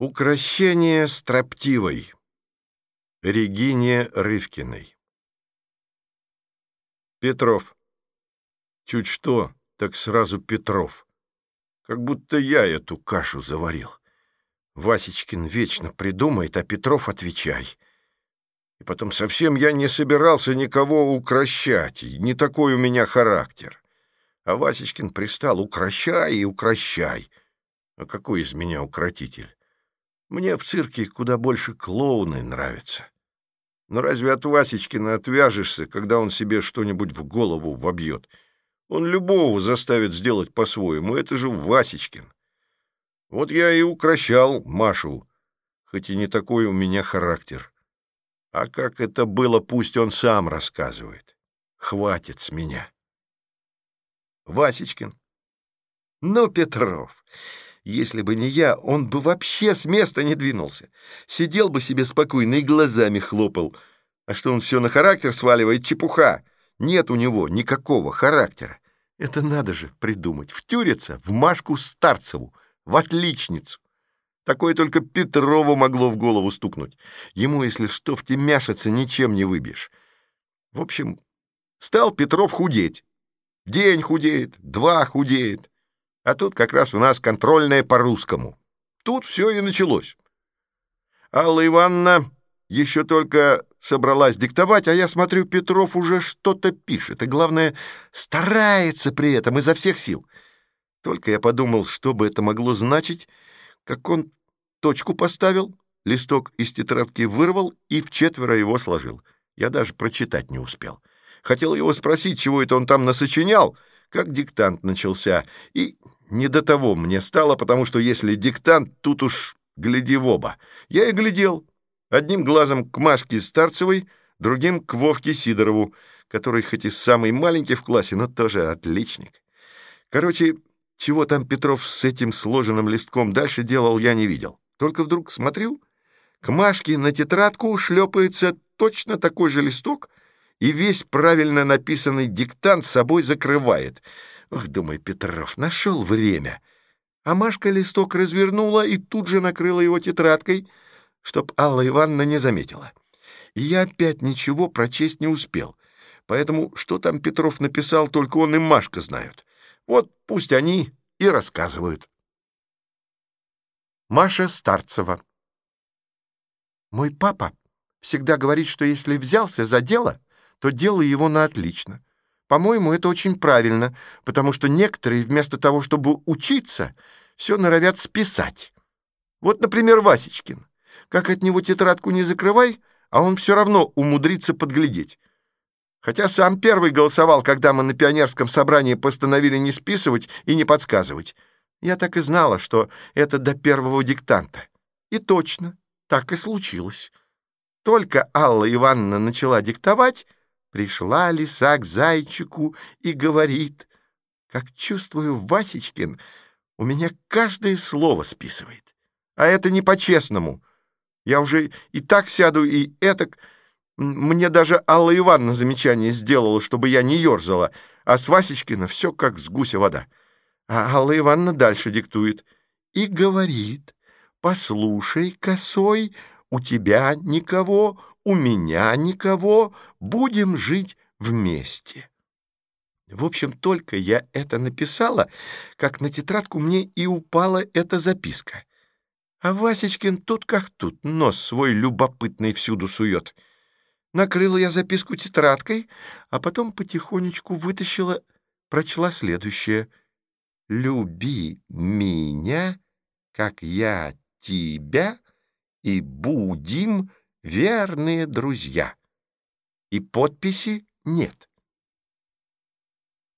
Укращение строптивой. Регине Рывкиной. Петров. Чуть что, так сразу Петров. Как будто я эту кашу заварил. Васечкин вечно придумает, а Петров отвечай. И потом совсем я не собирался никого укращать, не такой у меня характер. А Васечкин пристал «укращай и укращай». А какой из меня укротитель? Мне в цирке куда больше клоуны нравятся. Но разве от Васечкина отвяжешься, когда он себе что-нибудь в голову вобьет? Он любого заставит сделать по-своему, это же Васечкин. Вот я и укращал Машу, хоть и не такой у меня характер. А как это было, пусть он сам рассказывает. Хватит с меня. Васечкин. Ну, Петров, если бы не я, он бы вообще с места не двинулся. Сидел бы себе спокойно и глазами хлопал. А что он все на характер сваливает, чепуха. Нет у него никакого характера. Это надо же придумать. Втюриться в Машку Старцеву, в отличницу. Такое только Петрову могло в голову стукнуть. Ему, если что, втемяшиться ничем не выбьешь. В общем, стал Петров худеть. День худеет, два худеет. А тут как раз у нас контрольная по-русскому. Тут все и началось. Алла Ивановна еще только собралась диктовать, а я смотрю, Петров уже что-то пишет, и, главное, старается при этом изо всех сил. Только я подумал, что бы это могло значить, как он точку поставил, листок из тетрадки вырвал и в четверо его сложил. Я даже прочитать не успел. Хотел его спросить, чего это он там насочинял, как диктант начался, и не до того мне стало, потому что если диктант, тут уж гляди в оба. Я и глядел. Одним глазом к Машке Старцевой, другим к Вовке Сидорову, который хоть и самый маленький в классе, но тоже отличник. Короче, чего там Петров с этим сложенным листком дальше делал, я не видел. Только вдруг смотрю, к Машке на тетрадку шлепается точно такой же листок, и весь правильно написанный диктант собой закрывает — Ох, думай, Петров, нашел время. А Машка листок развернула и тут же накрыла его тетрадкой, чтоб Алла Ивановна не заметила. И я опять ничего прочесть не успел. Поэтому что там Петров написал, только он и Машка знают. Вот пусть они и рассказывают. Маша Старцева Мой папа всегда говорит, что если взялся за дело, то делай его на отлично. По-моему, это очень правильно, потому что некоторые вместо того, чтобы учиться, все норовят списать. Вот, например, Васечкин. Как от него тетрадку не закрывай, а он все равно умудрится подглядеть. Хотя сам первый голосовал, когда мы на пионерском собрании постановили не списывать и не подсказывать. Я так и знала, что это до первого диктанта. И точно, так и случилось. Только Алла Ивановна начала диктовать, Пришла лиса к зайчику и говорит, как чувствую, Васечкин у меня каждое слово списывает. А это не по-честному. Я уже и так сяду, и этак... Мне даже Алла Ивановна замечание сделала, чтобы я не ерзала, а с Васечкина все как с гуся вода. А Алла Ивановна дальше диктует и говорит, «Послушай, косой, у тебя никого, у меня никого, будем жить вместе. В общем, только я это написала, как на тетрадку мне и упала эта записка. А Васечкин тут как тут, нос свой любопытный всюду сует. Накрыла я записку тетрадкой, а потом потихонечку вытащила, прочла следующее. «Люби меня, как я тебя, и будем верные друзья. И подписи нет.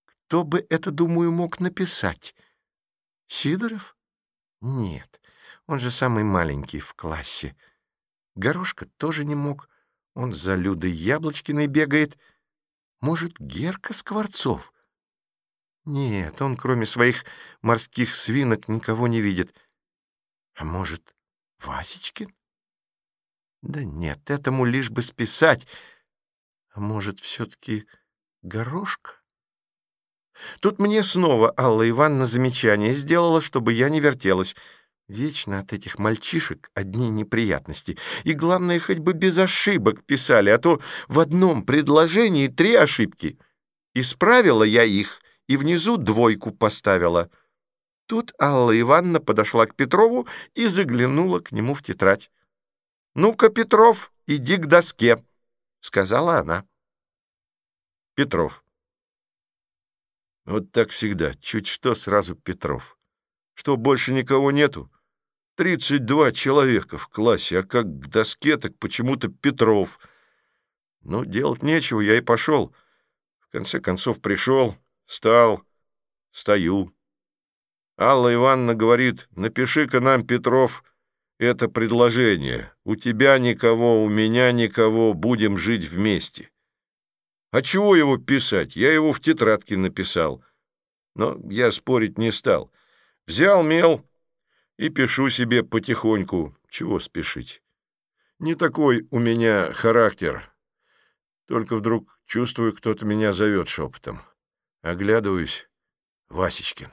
Кто бы это, думаю, мог написать? Сидоров? Нет, он же самый маленький в классе. Горошка тоже не мог. Он за Людой Яблочкиной бегает. Может, Герка Скворцов? Нет, он, кроме своих морских свинок, никого не видит. А может, Васечкин? Да нет, этому лишь бы списать. А может, все-таки горошка? Тут мне снова Алла Ивановна замечание сделала, чтобы я не вертелась. Вечно от этих мальчишек одни неприятности. И главное, хоть бы без ошибок писали, а то в одном предложении три ошибки. Исправила я их и внизу двойку поставила. Тут Алла Ивановна подошла к Петрову и заглянула к нему в тетрадь. «Ну-ка, Петров, иди к доске», — сказала она. Петров. Вот так всегда, чуть что сразу Петров. Что, больше никого нету? Тридцать два человека в классе, а как к доске, так почему-то Петров. Ну, делать нечего, я и пошел. В конце концов пришел, стал, стою. Алла Ивановна говорит, напиши-ка нам, Петров, это предложение. У тебя никого, у меня никого, будем жить вместе. А чего его писать? Я его в тетрадке написал. Но я спорить не стал. Взял мел, и пишу себе потихоньку. Чего спешить? Не такой у меня характер. Только вдруг чувствую, кто-то меня зовет шепотом. Оглядываюсь. Васечкин.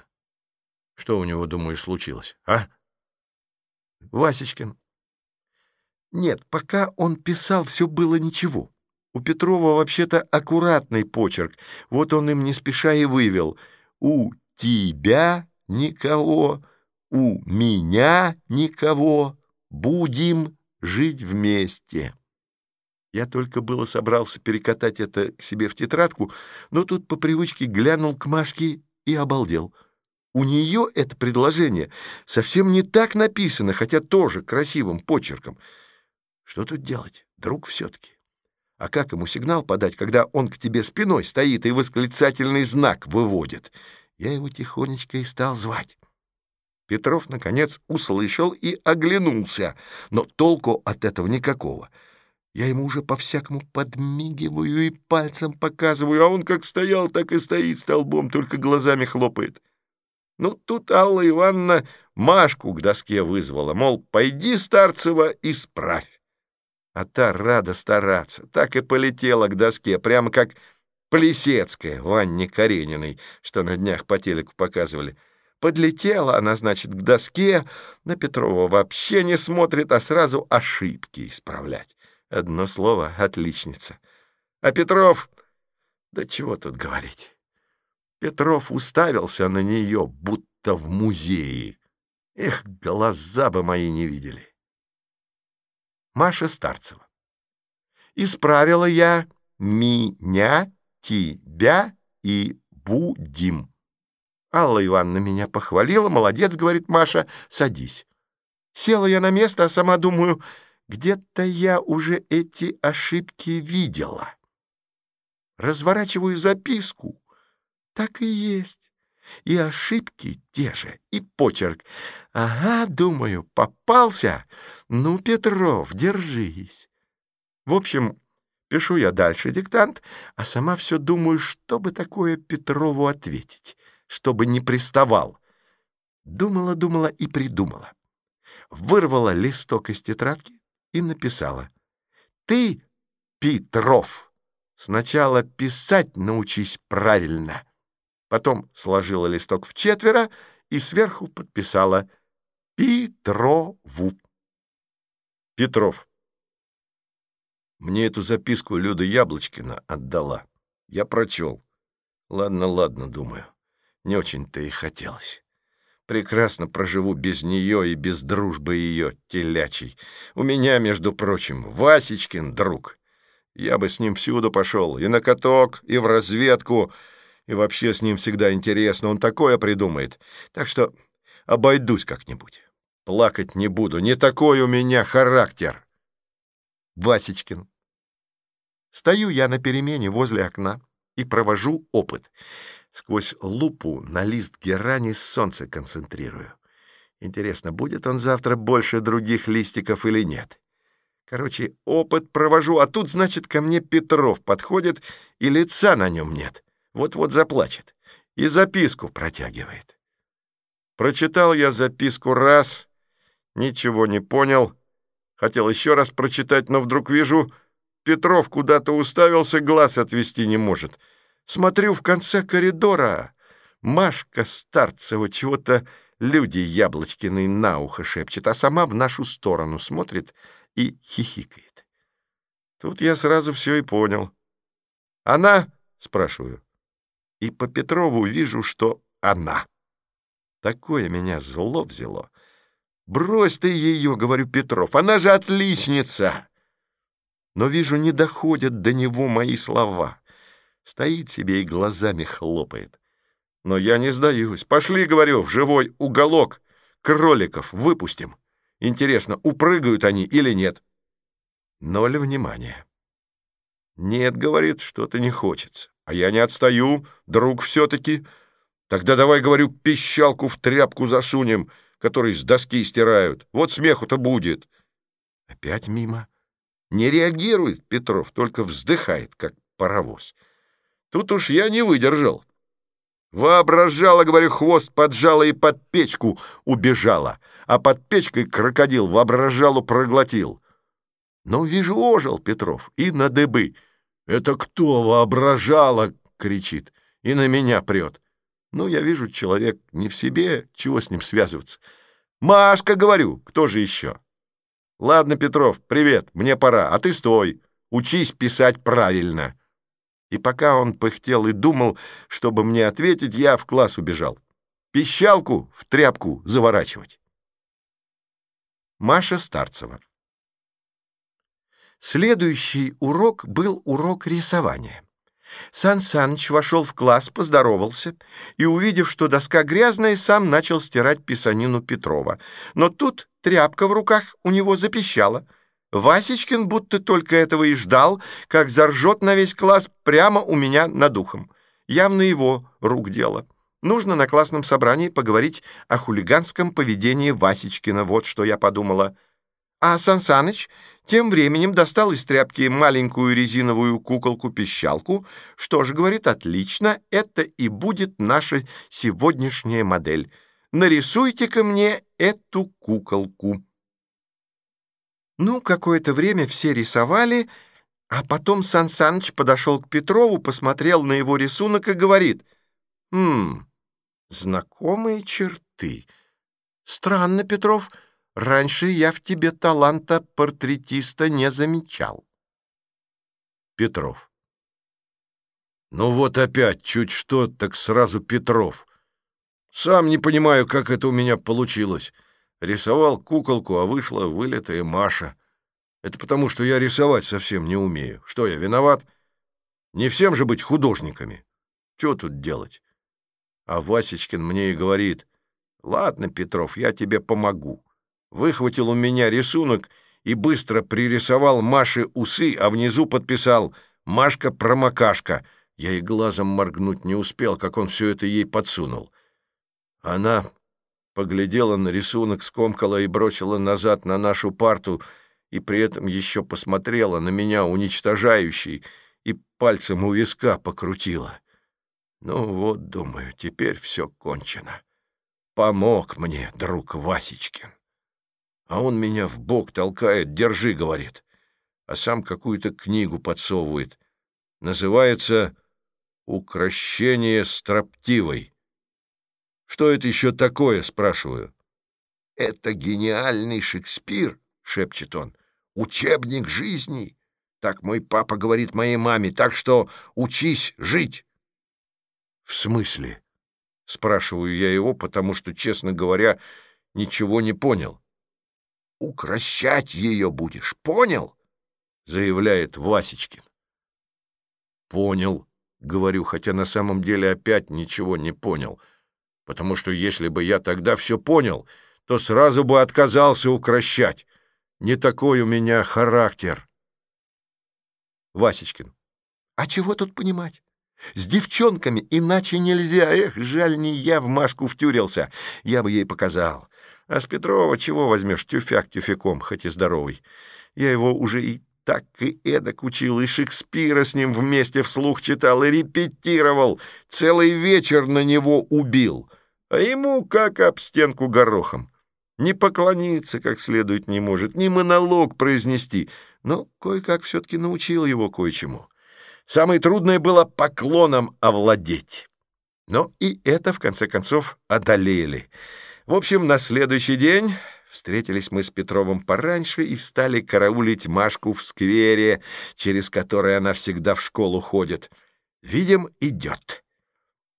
Что у него, думаю, случилось, а? Васечкин. Нет, пока он писал, все было ничего. У Петрова вообще-то аккуратный почерк. Вот он им не спеша и вывел. «У тебя никого» у меня никого, будем жить вместе. Я только было собрался перекатать это к себе в тетрадку, но тут по привычке глянул к Машке и обалдел. У нее это предложение совсем не так написано, хотя тоже красивым почерком. Что тут делать, друг все-таки? А как ему сигнал подать, когда он к тебе спиной стоит и восклицательный знак выводит? Я его тихонечко и стал звать. Петров, наконец, услышал и оглянулся, но толку от этого никакого. Я ему уже по-всякому подмигиваю и пальцем показываю, а он как стоял, так и стоит столбом, только глазами хлопает. Ну, тут Алла Ивановна Машку к доске вызвала, мол, пойди, Старцева, исправь. А та рада стараться, так и полетела к доске, прямо как Плесецкая в Карениной, что на днях по телеку показывали — Подлетела она, значит, к доске, на Петрова вообще не смотрит, а сразу ошибки исправлять. Одно слово — отличница. А Петров... Да чего тут говорить? Петров уставился на нее, будто в музее. Эх, глаза бы мои не видели. Маша Старцева. Исправила я меня, тебя и будем. Алла Ивановна меня похвалила. Молодец, говорит Маша, садись. Села я на место, а сама думаю, где-то я уже эти ошибки видела. Разворачиваю записку. Так и есть. И ошибки те же, и почерк. Ага, думаю, попался. Ну, Петров, держись. В общем, пишу я дальше диктант, а сама все думаю, что бы такое Петрову ответить чтобы не приставал. Думала, думала и придумала. Вырвала листок из тетрадки и написала. «Ты, Петров, сначала писать научись правильно». Потом сложила листок в четверо и сверху подписала «Петрову». Петров. Мне эту записку Люда Яблочкина отдала. Я прочел. Ладно, ладно, думаю. Не очень-то и хотелось. Прекрасно проживу без нее и без дружбы ее, телячий. У меня, между прочим, Васечкин друг. Я бы с ним всюду пошел, и на каток, и в разведку, и вообще с ним всегда интересно, он такое придумает. Так что обойдусь как-нибудь. Плакать не буду, не такой у меня характер. Васечкин. Стою я на перемене возле окна и провожу опыт. Сквозь лупу на лист герани солнце концентрирую. Интересно, будет он завтра больше других листиков или нет? Короче, опыт провожу, а тут, значит, ко мне Петров подходит, и лица на нем нет. Вот-вот заплачет. И записку протягивает. Прочитал я записку раз, ничего не понял. Хотел еще раз прочитать, но вдруг вижу, Петров куда-то уставился, глаз отвести не может — Смотрю в конце коридора. Машка Старцева чего-то люди Яблочкины на ухо шепчет, а сама в нашу сторону смотрит и хихикает. Тут я сразу все и понял. «Она?» — спрашиваю. И по Петрову вижу, что она. Такое меня зло взяло. «Брось ты ее», — говорю Петров, — «она же отличница!» Но вижу, не доходят до него мои слова. Стоит себе и глазами хлопает. Но я не сдаюсь. Пошли, говорю, в живой уголок. Кроликов выпустим. Интересно, упрыгают они или нет? Ноль внимания. Нет, говорит, что-то не хочется. А я не отстаю, друг все-таки. Тогда давай, говорю, пищалку в тряпку засунем, который с доски стирают. Вот смеху-то будет. Опять мимо. Не реагирует Петров, только вздыхает, как паровоз. Тут уж я не выдержал. Воображала, говорю, хвост поджала и под печку убежала, а под печкой крокодил воображалу проглотил. Но вижу, ожил Петров и на дыбы. «Это кто воображала?» — кричит, и на меня прет. Ну, я вижу, человек не в себе, чего с ним связываться. «Машка, говорю, кто же еще?» «Ладно, Петров, привет, мне пора, а ты стой, учись писать правильно». И пока он пыхтел и думал, чтобы мне ответить, я в класс убежал. Пищалку в тряпку заворачивать. Маша Старцева Следующий урок был урок рисования. Сан Саныч вошел в класс, поздоровался и, увидев, что доска грязная, сам начал стирать писанину Петрова. Но тут тряпка в руках у него запищала. Васечкин будто только этого и ждал, как заржет на весь класс прямо у меня над ухом. Явно его рук дело. Нужно на классном собрании поговорить о хулиганском поведении Васечкина, вот что я подумала. А Сансаныч тем временем достал из тряпки маленькую резиновую куколку-пищалку. Что ж, говорит, отлично, это и будет наша сегодняшняя модель. Нарисуйте-ка мне эту куколку. Ну, какое-то время все рисовали, а потом Сан Саныч подошел к Петрову, посмотрел на его рисунок и говорит, «Хм, знакомые черты. Странно, Петров, — Раньше я в тебе таланта портретиста не замечал. Петров. Ну вот опять, чуть что, так сразу Петров. Сам не понимаю, как это у меня получилось. Рисовал куколку, а вышла вылитая Маша. Это потому, что я рисовать совсем не умею. Что, я виноват? Не всем же быть художниками. Что тут делать? А Васечкин мне и говорит, «Ладно, Петров, я тебе помогу» выхватил у меня рисунок и быстро пририсовал Маше усы, а внизу подписал «Машка-промокашка». Я и глазом моргнуть не успел, как он все это ей подсунул. Она поглядела на рисунок, скомкала и бросила назад на нашу парту, и при этом еще посмотрела на меня уничтожающий и пальцем у виска покрутила. Ну вот, думаю, теперь все кончено. Помог мне друг Васечкин а он меня в бок толкает, держи, говорит, а сам какую-то книгу подсовывает. Называется «Укращение строптивой». «Что это еще такое?» — спрашиваю. «Это гениальный Шекспир», — шепчет он, — «учебник жизни». Так мой папа говорит моей маме, так что учись жить. «В смысле?» — спрашиваю я его, потому что, честно говоря, ничего не понял укращать ее будешь, понял? — заявляет Васечкин. «Понял», — говорю, хотя на самом деле опять ничего не понял, потому что если бы я тогда все понял, то сразу бы отказался укращать. Не такой у меня характер. Васечкин. «А чего тут понимать? С девчонками иначе нельзя. Эх, жаль, не я в Машку втюрился. Я бы ей показал. А с Петрова чего возьмешь, тюфяк тюфяком, хоть и здоровый. Я его уже и так и эдак учил, и Шекспира с ним вместе вслух читал, и репетировал, целый вечер на него убил. А ему как об стенку горохом. Не поклониться как следует не может, ни монолог произнести, но кое-как все-таки научил его кое-чему. Самое трудное было поклоном овладеть. Но и это, в конце концов, одолели — В общем, на следующий день встретились мы с Петровым пораньше и стали караулить Машку в сквере, через который она всегда в школу ходит. Видим, идет.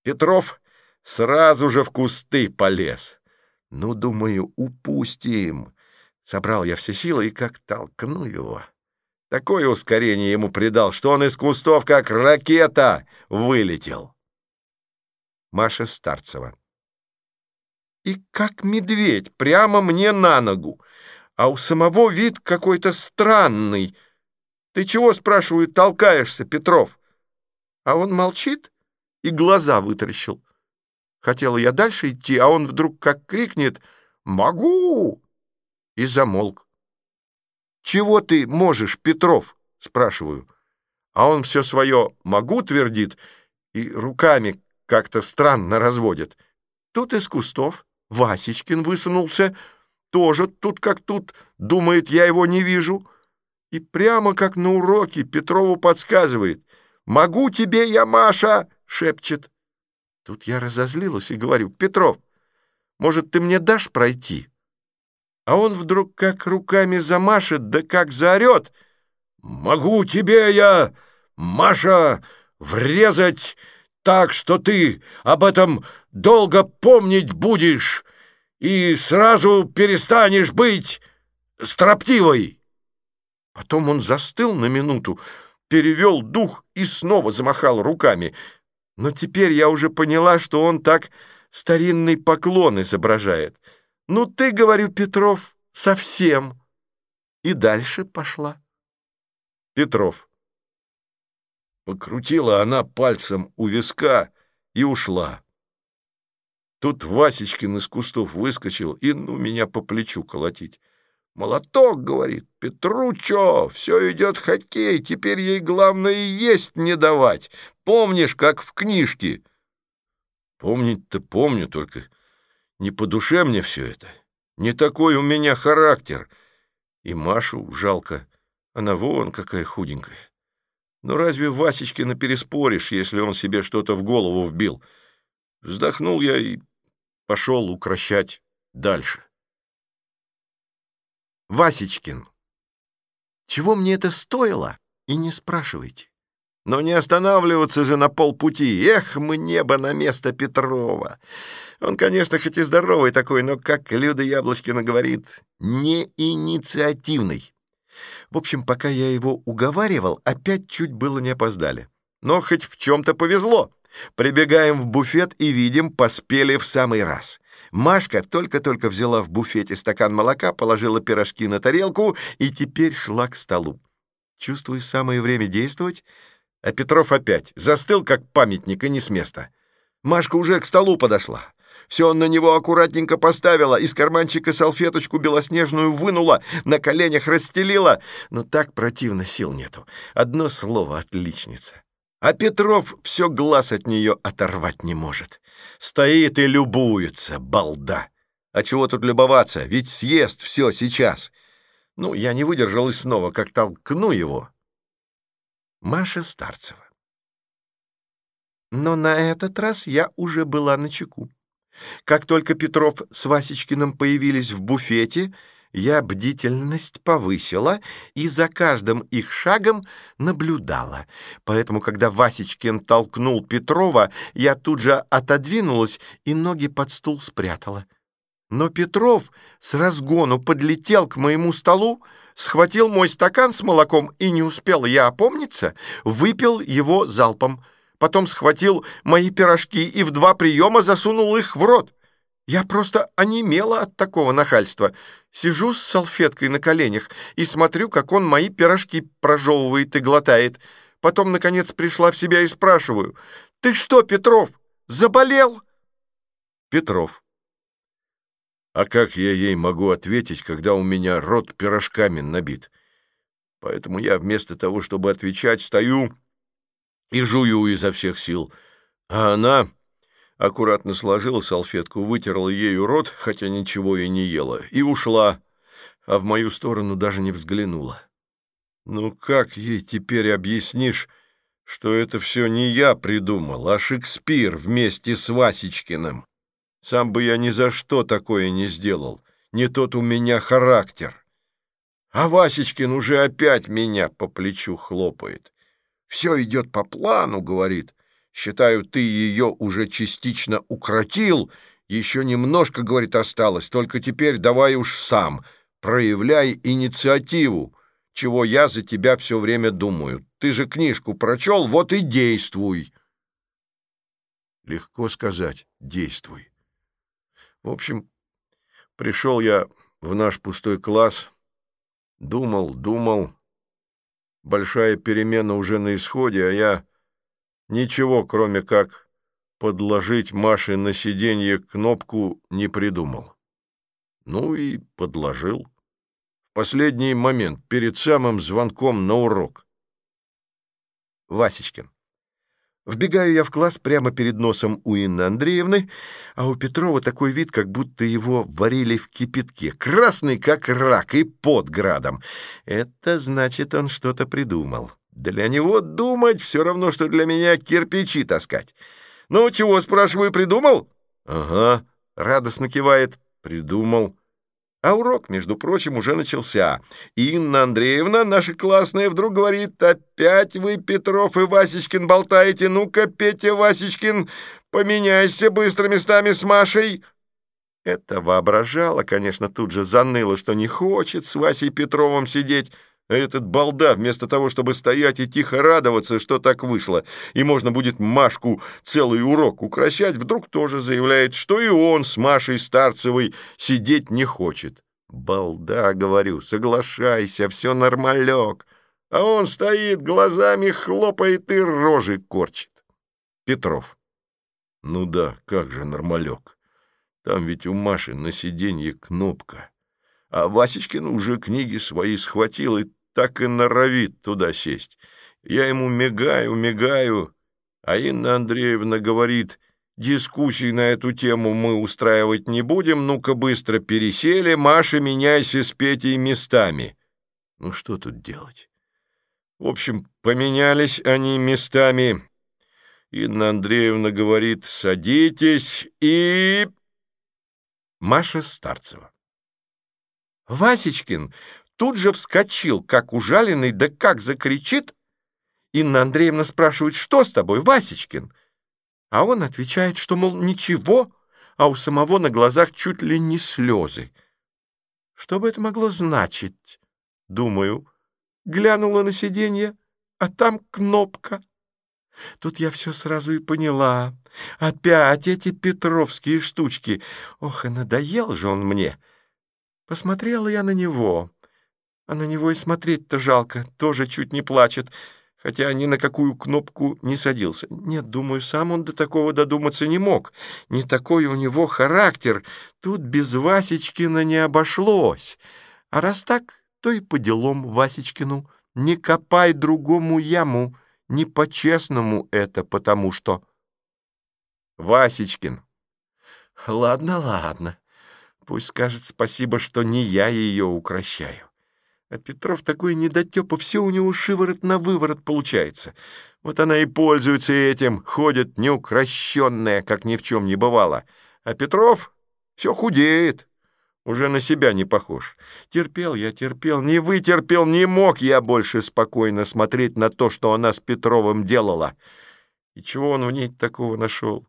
Петров сразу же в кусты полез. Ну, думаю, упустим. Собрал я все силы и как толкну его. Такое ускорение ему придал, что он из кустов, как ракета, вылетел. Маша Старцева и как медведь, прямо мне на ногу. А у самого вид какой-то странный. Ты чего, спрашиваю, толкаешься, Петров? А он молчит и глаза вытаращил. Хотела я дальше идти, а он вдруг как крикнет «Могу!» и замолк. «Чего ты можешь, Петров?» — спрашиваю. А он все свое «могу» твердит и руками как-то странно разводит. Тут из кустов Васечкин высунулся, тоже тут как тут, думает, я его не вижу. И прямо как на уроке Петрову подсказывает. «Могу тебе я, Маша!» — шепчет. Тут я разозлилась и говорю, «Петров, может, ты мне дашь пройти?» А он вдруг как руками замашет, да как заорет. «Могу тебе я, Маша, врезать так, что ты об этом долго помнить будешь и сразу перестанешь быть строптивой. Потом он застыл на минуту, перевел дух и снова замахал руками. Но теперь я уже поняла, что он так старинный поклон изображает. «Ну ты, — говорю, Петров, — совсем». И дальше пошла. Петров. Покрутила она пальцем у виска и ушла. Тут Васечкин из кустов выскочил и, ну, меня по плечу колотить. «Молоток, — говорит, — Петручо, все идет хоккей, теперь ей главное есть не давать. Помнишь, как в книжке?» «Помнить-то помню, только не по душе мне все это. Не такой у меня характер. И Машу жалко, она вон какая худенькая. Но разве Васечкина переспоришь, если он себе что-то в голову вбил?» Вздохнул я и пошел укращать дальше. Васечкин. Чего мне это стоило? И не спрашивайте. Но не останавливаться же на полпути. Эх, мы небо на место Петрова. Он, конечно, хоть и здоровый такой, но, как Люда Яблочкина говорит, не инициативный. В общем, пока я его уговаривал, опять чуть было не опоздали. Но хоть в чем-то повезло. Прибегаем в буфет и видим, поспели в самый раз. Машка только-только взяла в буфете стакан молока, положила пирожки на тарелку и теперь шла к столу. Чувствую, самое время действовать, а Петров опять застыл, как памятник, и не с места. Машка уже к столу подошла. Все он на него аккуратненько поставила, из карманчика салфеточку белоснежную вынула, на коленях расстелила. Но так противно сил нету. Одно слово — отличница. А Петров все глаз от нее оторвать не может. Стоит и любуется, балда. А чего тут любоваться, ведь съест все сейчас. Ну, я не выдержал и снова, как толкну его. Маша Старцева. Но на этот раз я уже была на чеку. Как только Петров с Васечкиным появились в буфете, я бдительность повысила и за каждым их шагом наблюдала. Поэтому, когда Васечкин толкнул Петрова, я тут же отодвинулась и ноги под стул спрятала. Но Петров с разгону подлетел к моему столу, схватил мой стакан с молоком и не успел я опомниться, выпил его залпом. Потом схватил мои пирожки и в два приема засунул их в рот. Я просто онемела от такого нахальства. Сижу с салфеткой на коленях и смотрю, как он мои пирожки прожевывает и глотает. Потом, наконец, пришла в себя и спрашиваю. «Ты что, Петров, заболел?» Петров. А как я ей могу ответить, когда у меня рот пирожками набит? Поэтому я вместо того, чтобы отвечать, стою и жую изо всех сил. А она аккуратно сложила салфетку, вытерла ею рот, хотя ничего и не ела, и ушла, а в мою сторону даже не взглянула. Ну как ей теперь объяснишь, что это все не я придумал, а Шекспир вместе с Васечкиным? Сам бы я ни за что такое не сделал. Не тот у меня характер. А Васечкин уже опять меня по плечу хлопает. Все идет по плану, говорит. Считаю, ты ее уже частично укротил. Еще немножко, говорит, осталось. Только теперь давай уж сам. Проявляй инициативу, чего я за тебя все время думаю. Ты же книжку прочел, вот и действуй. Легко сказать «действуй». В общем, пришел я в наш пустой класс, думал, думал. Большая перемена уже на исходе, а я ничего, кроме как подложить Маше на сиденье кнопку, не придумал. Ну и подложил. В последний момент, перед самым звонком на урок. Васечкин. Вбегаю я в класс прямо перед носом у Инны Андреевны, а у Петрова такой вид, как будто его варили в кипятке, красный как рак и под градом. Это значит, он что-то придумал. Для него думать все равно, что для меня кирпичи таскать. «Ну, чего, спрашиваю, придумал?» «Ага», — радостно кивает. «Придумал». А урок, между прочим, уже начался. Инна Андреевна, наша классная, вдруг говорит, «Опять вы, Петров и Васечкин, болтаете? Ну-ка, Петя Васечкин, поменяйся быстро местами с Машей». Это воображала, конечно, тут же заныла, что не хочет с Васей Петровым сидеть, этот балда, вместо того, чтобы стоять и тихо радоваться, что так вышло, и можно будет Машку целый урок укращать, вдруг тоже заявляет, что и он с Машей Старцевой сидеть не хочет. Балда, говорю, соглашайся, все нормалек. А он стоит, глазами хлопает и рожи корчит. Петров. Ну да, как же нормалек. Там ведь у Маши на сиденье кнопка. А Васечкин уже книги свои схватил и так и норовит туда сесть. Я ему мигаю, мигаю, а Инна Андреевна говорит, дискуссий на эту тему мы устраивать не будем, ну-ка быстро пересели, Маша, меняйся с Петей местами. Ну что тут делать? В общем, поменялись они местами. Инна Андреевна говорит, садитесь и... Маша Старцева. Васечкин тут же вскочил, как ужаленный, да как закричит. Инна Андреевна спрашивает, что с тобой, Васечкин? А он отвечает, что, мол, ничего, а у самого на глазах чуть ли не слезы. Что бы это могло значить? Думаю. Глянула на сиденье, а там кнопка. Тут я все сразу и поняла. Опять эти петровские штучки. Ох, и надоел же он мне. Посмотрела я на него. А на него и смотреть-то жалко, тоже чуть не плачет, хотя ни на какую кнопку не садился. Нет, думаю, сам он до такого додуматься не мог. Не такой у него характер. Тут без Васечкина не обошлось. А раз так, то и по делам Васечкину. Не копай другому яму, не по-честному это, потому что... Васечкин. Ладно, ладно. Пусть скажет спасибо, что не я ее укращаю. А Петров такой недотепа, все у него шиворот на выворот получается. Вот она и пользуется этим, ходит неукрощенная, как ни в чем не бывало. А Петров все худеет, уже на себя не похож. Терпел я, терпел, не вытерпел, не мог я больше спокойно смотреть на то, что она с Петровым делала. И чего он в ней такого нашел?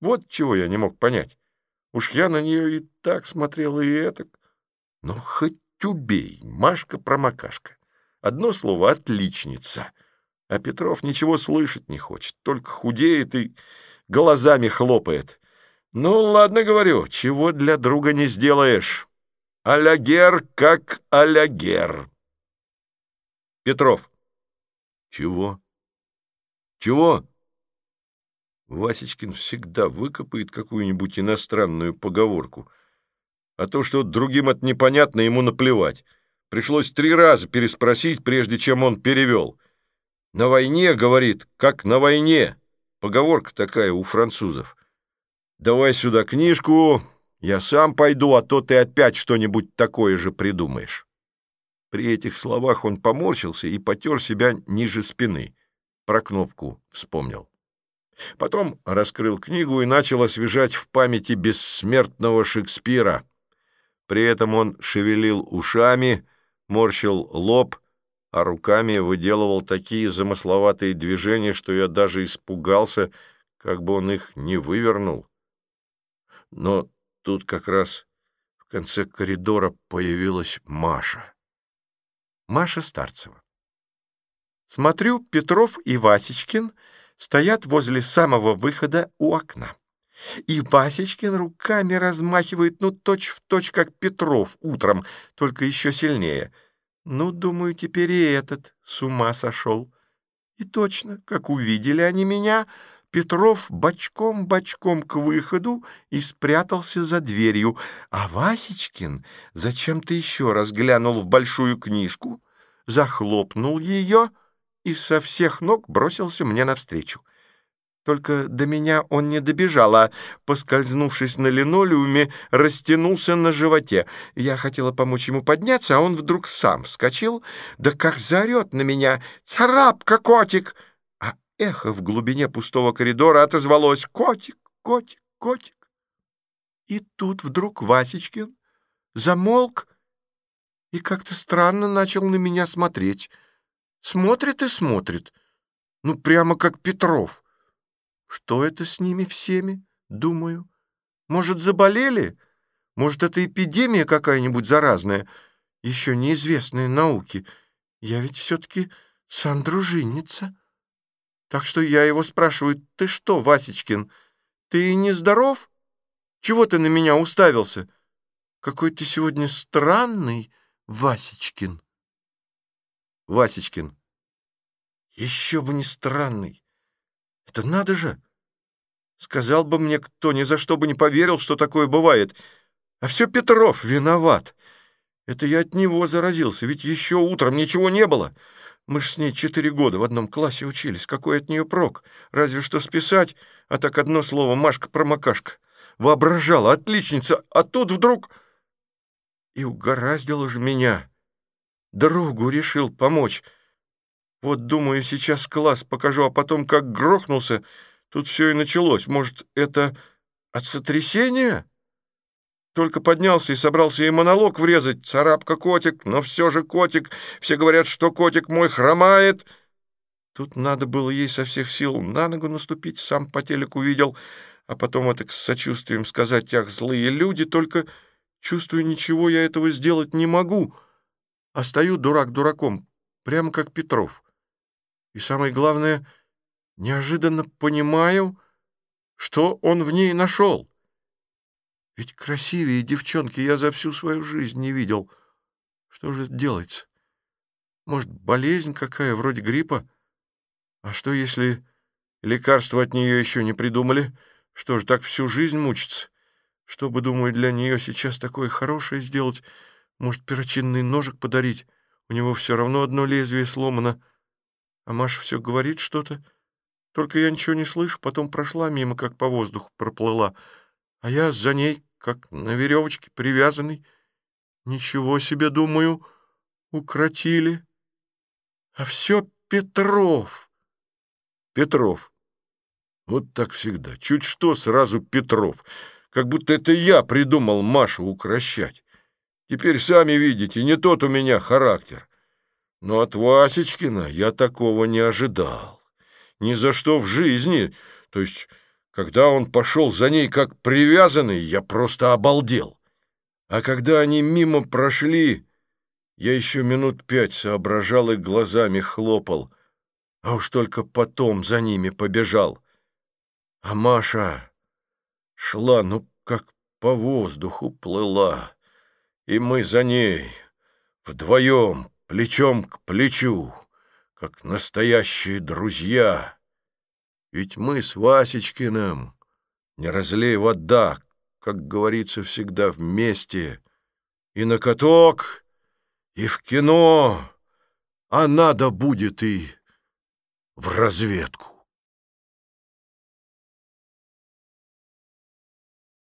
Вот чего я не мог понять. Уж я на нее и так смотрел, и этак. Ну, хоть убей, Машка-промокашка. Одно слово — отличница. А Петров ничего слышать не хочет, только худеет и глазами хлопает. Ну, ладно, говорю, чего для друга не сделаешь. Алягер как алягер. Петров. Чего? Чего? Васечкин всегда выкопает какую-нибудь иностранную поговорку — а то, что другим это непонятно, ему наплевать. Пришлось три раза переспросить, прежде чем он перевел. «На войне, — говорит, — как на войне». Поговорка такая у французов. «Давай сюда книжку, я сам пойду, а то ты опять что-нибудь такое же придумаешь». При этих словах он поморщился и потер себя ниже спины. Про кнопку вспомнил. Потом раскрыл книгу и начал освежать в памяти бессмертного Шекспира. При этом он шевелил ушами, морщил лоб, а руками выделывал такие замысловатые движения, что я даже испугался, как бы он их не вывернул. Но тут как раз в конце коридора появилась Маша. Маша Старцева. Смотрю, Петров и Васечкин стоят возле самого выхода у окна. И Васечкин руками размахивает, ну, точь-в-точь, точь, как Петров утром, только еще сильнее. Ну, думаю, теперь и этот с ума сошел. И точно, как увидели они меня, Петров бочком-бочком к выходу и спрятался за дверью, а Васечкин зачем-то еще раз глянул в большую книжку, захлопнул ее — и со всех ног бросился мне навстречу. Только до меня он не добежал, а, поскользнувшись на линолеуме, растянулся на животе. Я хотела помочь ему подняться, а он вдруг сам вскочил, да как заорет на меня «Царапка, котик!» А эхо в глубине пустого коридора отозвалось «Котик, котик, котик!» И тут вдруг Васечкин замолк и как-то странно начал на меня смотреть — Смотрит и смотрит. Ну, прямо как Петров. Что это с ними всеми, думаю? Может, заболели? Может, это эпидемия какая-нибудь заразная, еще неизвестная науке? Я ведь все-таки сандружинница. Так что я его спрашиваю, ты что, Васечкин, ты не здоров? Чего ты на меня уставился? Какой ты сегодня странный, Васечкин. Васечкин. Еще бы не странный. Это надо же! Сказал бы мне кто, ни за что бы не поверил, что такое бывает. А все Петров виноват. Это я от него заразился, ведь еще утром ничего не было. Мы ж с ней четыре года в одном классе учились. Какой от нее прок? Разве что списать, а так одно слово Машка-промокашка. Воображала, отличница, а тут вдруг... И угораздило же меня. Другу решил помочь. Вот, думаю, сейчас класс покажу, а потом как грохнулся, тут все и началось. Может, это от сотрясения? Только поднялся и собрался ей монолог врезать. Царапка котик, но все же котик. Все говорят, что котик мой хромает. Тут надо было ей со всех сил на ногу наступить, сам по телеку видел, а потом это с сочувствием сказать, ах, злые люди, только чувствую, ничего я этого сделать не могу а стою дурак дураком, прямо как Петров. И самое главное, неожиданно понимаю, что он в ней нашел. Ведь красивее девчонки я за всю свою жизнь не видел. Что же делается? Может, болезнь какая, вроде гриппа? А что, если лекарства от нее еще не придумали? Что же, так всю жизнь мучиться? Что бы, думаю, для нее сейчас такое хорошее сделать — может, перочинный ножик подарить? У него все равно одно лезвие сломано. А Маша все говорит что-то. Только я ничего не слышу, потом прошла мимо, как по воздуху проплыла. А я за ней, как на веревочке привязанный. Ничего себе, думаю, укротили. А все Петров. Петров. Вот так всегда. Чуть что, сразу Петров. Как будто это я придумал Машу укращать. Теперь сами видите, не тот у меня характер. Но от Васечкина я такого не ожидал. Ни за что в жизни. То есть, когда он пошел за ней как привязанный, я просто обалдел. А когда они мимо прошли, я еще минут пять соображал и глазами хлопал, а уж только потом за ними побежал. А Маша шла, ну, как по воздуху плыла и мы за ней, вдвоем, плечом к плечу, как настоящие друзья. Ведь мы с Васечкиным, не разлей вода, как говорится всегда, вместе, и на каток, и в кино, а надо будет и в разведку.